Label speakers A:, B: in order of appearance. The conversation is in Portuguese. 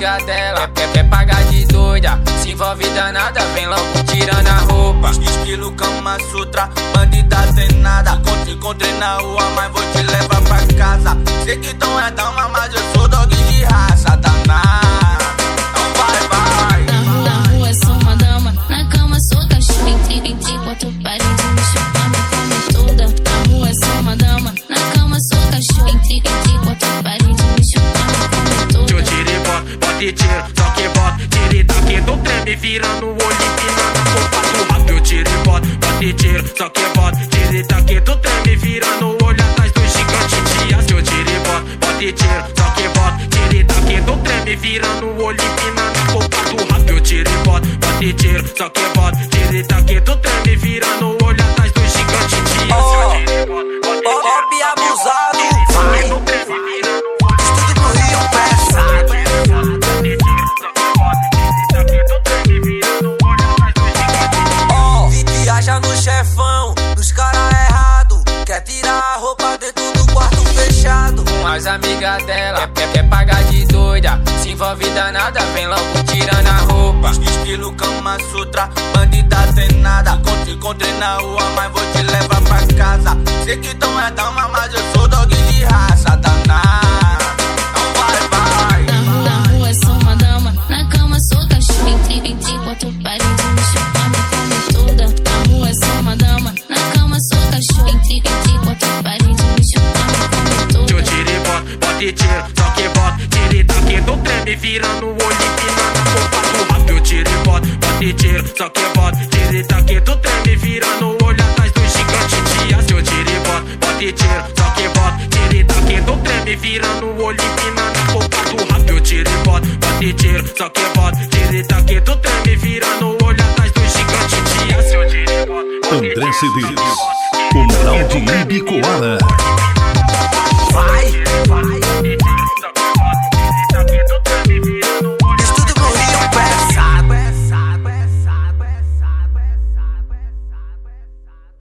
A: amigas dela quer, quer pagar de doida. Se envolve danada, vem logo tirando a roupa.
B: Estilo Kama Sutra, bandida tem nada. Encontrei, encontrei na rua, mas vou te levar pra casa.
C: Virando o olho empinando roupa do rap. Eu tiro e bota, bota e tiro, só que bota, tira e do treme, virando o olho atrás do gigante de aço. Eu tiro e bota, bota e tiro, só que bota, tira e do treme, virando o olho empinando roupa do rap. Eu tiro e bota, bota e tiro, só que bota, tira e taque do treme, virando
B: chefão, nos cara errado. Quer tirar a roupa dentro do quarto fechado.
A: Com as amigas dela quer, quer, pagar de doida. Se envolve danada, vem logo tirando a roupa.
B: Estilo Kama Sutra, bandida tem nada. Encontrei, encontrei na rua, mas vou te levar pra casa. Sei que tão é dama, mas eu sou dog de raça danada.
C: E bota, bota e tiro, só que bota, tira e taque do treme, virando o olho empinando a roupa do. Eu tiro e bota, bota e tiro, só que bota, tira e taque do treme, virando o olho atrás do gigante de aço. Tiro e bota, bota e tiro, só que bota, tira e taque do treme, virando o olho empinando a roupa do rap. Eu tiro e bota, bota e tiro, só que bota, tira e taque do treme, virando o olho atrás do gigante de aço. Tiro
D: André
C: tiro,
D: Cedeiros, o Naldo Ibicoara.
B: Vai.